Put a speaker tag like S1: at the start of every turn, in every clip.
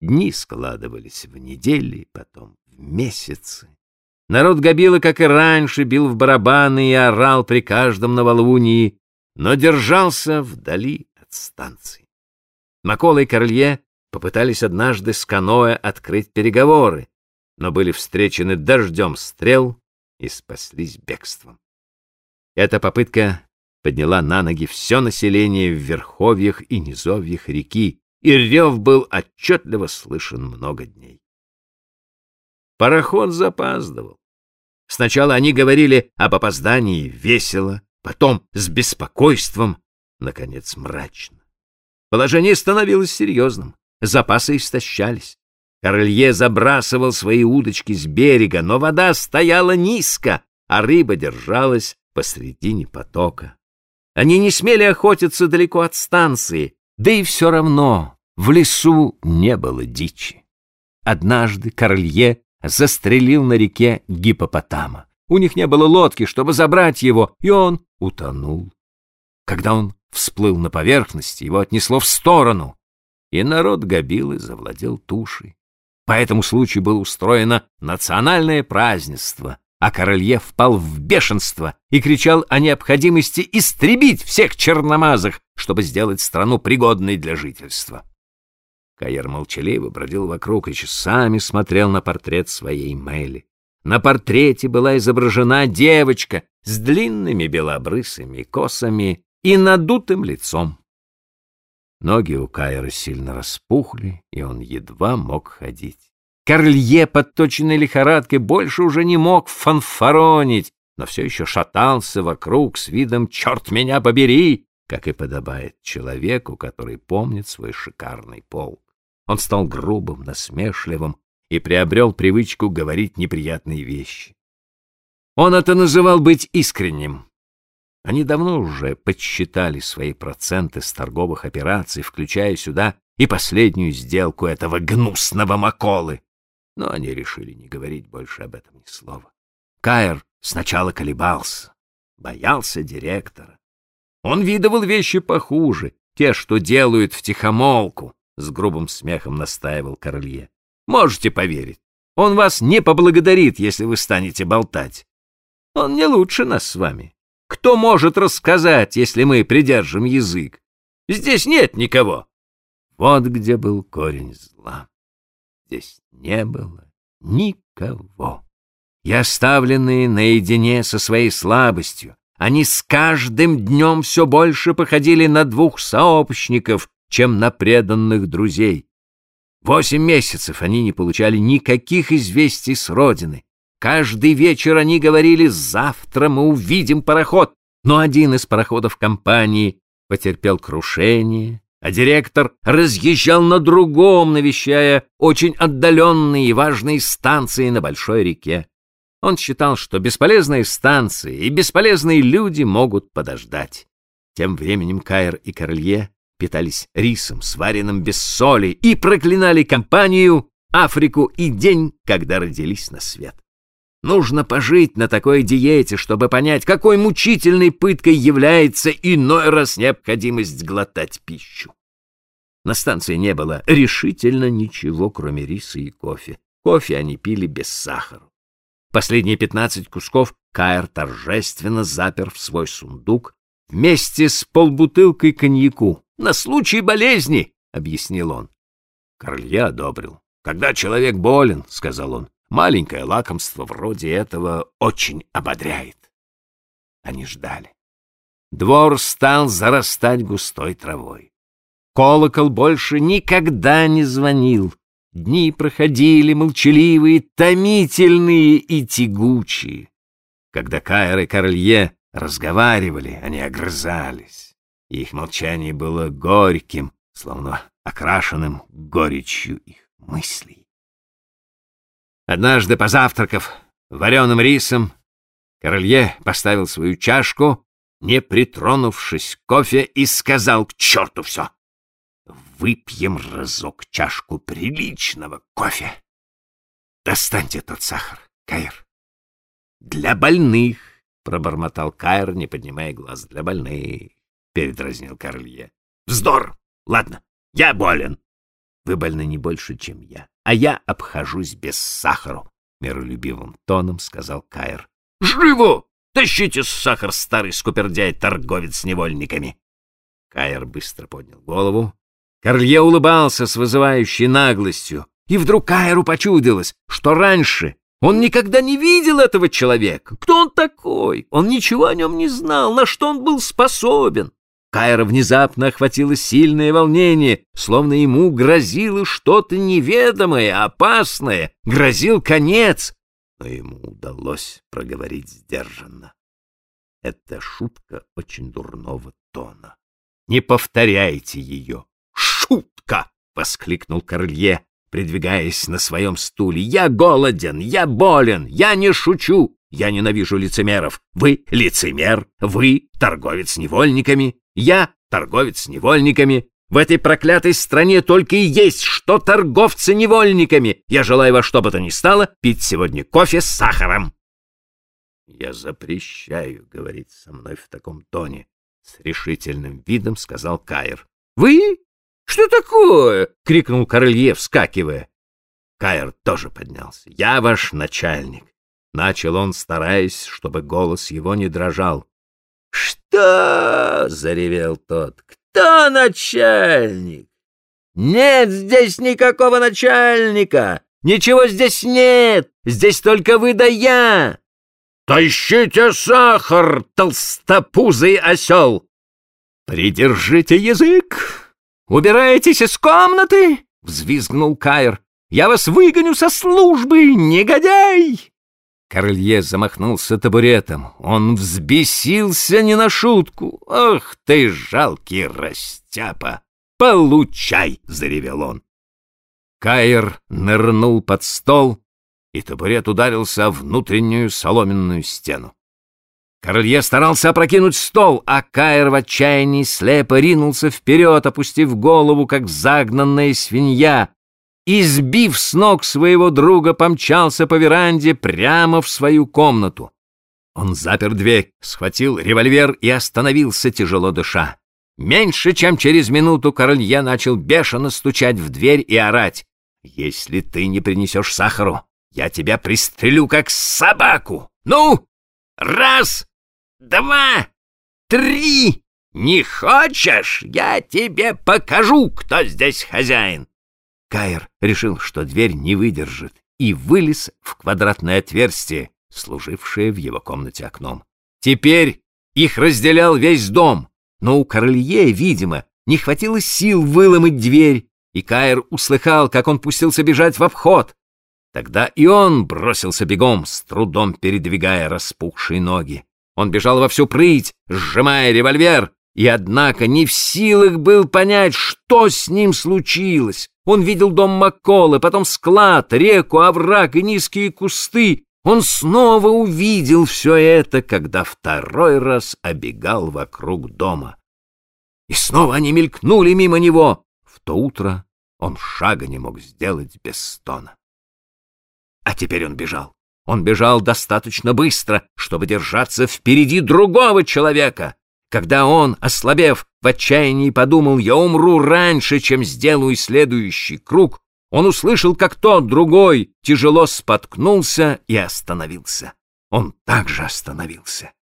S1: Дни складывались в недели, потом в месяцы. Народ Габила, как и раньше, бил в барабаны и орал при каждом новолунии, но держался вдали от станции. Макола и Королье попытались однажды с каноэ открыть переговоры, но были встречены дождем стрел и спаслись бегством. Эта попытка подняла на ноги все население в верховьях и низовьях реки, и рев был отчетливо слышен много дней. Пароход запаздывал. Сначала они говорили об опоздании весело, потом с беспокойством, наконец мрачно. Положение становилось серьезным, запасы истощались. Королье забрасывал свои удочки с берега, но вода стояла низко, а рыба держалась посредине потока. Они не смели охотиться далеко от станции, да и все равно в лесу не было дичи. Однажды Королье застрелил на реке гипопотама. У них не было лодки, чтобы забрать его, и он утонул. Когда он всплыл на поверхность, его отнесло в сторону, и народ Габилы завладел тушей. По этому случаю было устроено национальное празднество, а Королье впал в бешенство и кричал о необходимости истребить всех черномазых, чтобы сделать страну пригодной для жительства. Каер молчаливо бродил вокруг и часами смотрел на портрет своей Мэли. На портрете была изображена девочка с длинными белобрысыми косами и надутым лицом. Ноги у Кайра сильно распухли, и он едва мог ходить. Корлье, подточенной лихорадкой, больше уже не мог фанфаронить, но все еще шатался вокруг с видом «Черт меня побери!», как и подобает человеку, который помнит свой шикарный полк. Он стал грубым, насмешливым и приобрел привычку говорить неприятные вещи. Он это называл быть искренним. Они давно уже подсчитали свои проценты с торговых операций, включая сюда и последнюю сделку этого гнусного Маколы. Но они решили не говорить больше об этом ни слова. Каэр сначала колебался, боялся директора. Он видывал вещи похуже, те, что делают втихомолку, с грубым смехом настаивал Королье. Можете поверить, он вас не поблагодарит, если вы станете болтать. Он не лучше нас с вами. Кто может рассказать, если мы придержим язык? Здесь нет никого. Вот где был корень. Здесь не было никого. И оставленные наедине со своей слабостью, они с каждым днем все больше походили на двух сообщников, чем на преданных друзей. Восемь месяцев они не получали никаких известий с родины. Каждый вечер они говорили «завтра мы увидим пароход», но один из пароходов компании потерпел крушение, а директор разъезжал на другом, навещая очень отдаленные и важные станции на большой реке. Он считал, что бесполезные станции и бесполезные люди могут подождать. Тем временем Кайр и Королье питались рисом, сваренным без соли, и проклинали компанию, Африку и день, когда родились на свет. Нужно пожить на такой диете, чтобы понять, какой мучительной пыткой является иной раз необходимость глотать пищу. На станции не было решительно ничего, кроме риса и кофе. Кофе они пили без сахара. Последние пятнадцать кусков Каэр торжественно запер в свой сундук вместе с полбутылкой коньяку, на случай болезни, — объяснил он. Королье одобрил. Когда человек болен, — сказал он, — маленькое лакомство вроде этого очень ободряет. Они ждали. Двор стал зарастать густой травой. Колокол больше никогда не звонил. Дни проходили молчаливые, томительные и тягучие. Когда Кайр и Королье разговаривали, они огрызались их молчание было горьким, словно окрашенным горечью их мыслей. Однажды, позавтракав вареным рисом, Королье поставил свою чашку, не притронувшись к кофе, и сказал к черту все. Выпьем разок чашку приличного кофе. Достаньте тот сахар, Кайр. Для больных, — пробормотал Кайр, не поднимая глаз, — для больных. — передразнил Карлье. — Вздор! Ладно, я болен. Вы больны не больше, чем я, а я обхожусь без сахару, — миролюбивым тоном сказал Каир. — Живо! Тащите сахар, старый скупердяй, торговец с невольниками! Каир быстро поднял голову. Корлье улыбался с вызывающей наглостью, и вдруг Каиру почудилось, что раньше он никогда не видел этого человека. Кто он такой? Он ничего о нем не знал, на что он был способен. Кайра внезапно охватило сильное волнение, словно ему грозило что-то неведомое, опасное, грозил конец. Но ему удалось проговорить сдержанно. Это шутка очень дурного тона. Не повторяйте ее. «Шутка!» — воскликнул Корлье, придвигаясь на своем стуле. «Я голоден, я болен, я не шучу, я ненавижу лицемеров. Вы лицемер, вы торговец невольниками, я торговец невольниками. В этой проклятой стране только и есть, что торговцы невольниками. Я желаю во что бы то ни стало пить сегодня кофе с сахаром». «Я запрещаю говорить со мной в таком тоне», — с решительным видом сказал Каир. «Вы? Что такое?» — крикнул Королье, вскакивая. Каир тоже поднялся. «Я ваш начальник. Начал он, стараясь, чтобы голос его не дрожал. «Что?» — заревел тот. «Кто начальник?» «Нет здесь никакого начальника! Ничего здесь нет! Здесь только вы да я!» «Тащите сахар, толстопузый осел!» «Придержите язык! Убираетесь из комнаты!» — взвизгнул Кайр. «Я вас выгоню со службы, негодяй!» Королье замахнулся табуретом. Он взбесился не на шутку. «Ах ты, жалкий растяпа! Получай!» — заревел он. Каир нырнул под стол, и табурет ударился о внутреннюю соломенную стену. Королье старался опрокинуть стол, а Каир в отчаянии слепо ринулся вперед, опустив голову, как загнанная свинья, и, сбив с ног своего друга, помчался по веранде прямо в свою комнату. Он запер дверь, схватил револьвер и остановился, тяжело дыша. Меньше чем через минуту Королье начал бешено стучать в дверь и орать. «Если ты не принесешь сахару, я тебя пристрелю, как собаку! Ну, раз, два, три! Не хочешь? Я тебе покажу, кто здесь хозяин!» Каир решил, что дверь не выдержит, и вылез в квадратное отверстие, служившее в его комнате окном. Теперь их разделял весь дом, но у Королье, видимо, не хватило сил выломать дверь, и Каир услыхал, как он пустился бежать в обход. Тогда и он бросился бегом, с трудом передвигая распухшие ноги. Он бежал во всю прыть, сжимая револьвер, и, однако, не в силах был понять, что с ним случилось. Он видел дом Макколы, потом склад, реку, овраг и низкие кусты. Он снова увидел все это, когда второй раз обегал вокруг дома. И снова они мелькнули мимо него. В то утро он шага не мог сделать без стона. А теперь он бежал. Он бежал достаточно быстро, чтобы держаться впереди другого человека. Когда он, ослабев, в отчаянии подумал, я умру раньше, чем сделаю следующий круг, он услышал, как тот другой тяжело споткнулся и остановился. Он также остановился.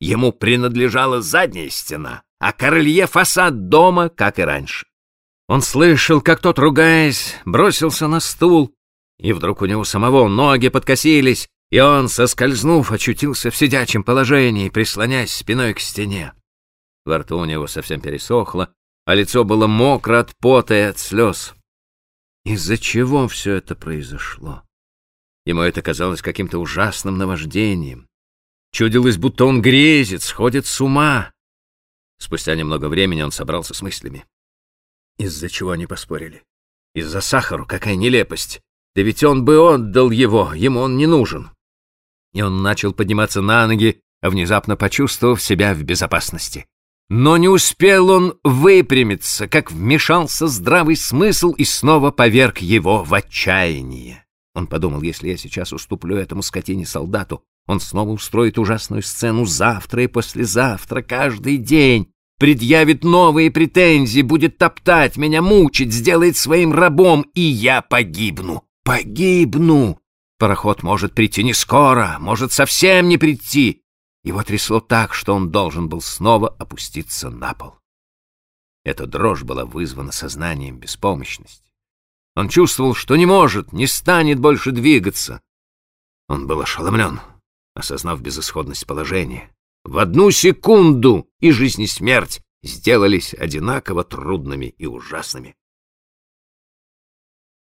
S1: Ему принадлежала задняя стена, а королье фасад дома, как и раньше. Он слышал, как тот, ругаясь, бросился на стул, и вдруг у него самого ноги подкосились, и он, соскользнув, очутился в сидячем положении, прислонясь спиной к стене. Во рту у него совсем пересохло, а лицо было мокро от пота и от слез. Из-за чего все это произошло? Ему это казалось каким-то ужасным наваждением. Чудилось, будто он грезит, сходит с ума. Спустя немного времени он собрался с мыслями. Из-за чего они поспорили? Из-за сахару, какая нелепость! Да ведь он бы отдал его, ему он не нужен и он начал подниматься на ноги, внезапно почувствовав себя в безопасности. Но не успел он выпрямиться, как вмешался здравый смысл и снова поверг его в отчаяние. Он подумал, если я сейчас уступлю этому скотине-солдату, он снова устроит ужасную сцену завтра и послезавтра, каждый день. предъявит новые претензии, будет топтать меня, мучить, сделает своим рабом, и я погибну. Погибну! Пароход может прийти не скоро, может совсем не прийти. Его трясло так, что он должен был снова опуститься на пол. Эта дрожь была вызвана сознанием беспомощности. Он чувствовал, что не может, не станет больше двигаться. Он был ошеломлен, осознав безысходность положения. В одну секунду и жизнь и смерть сделались одинаково трудными и ужасными.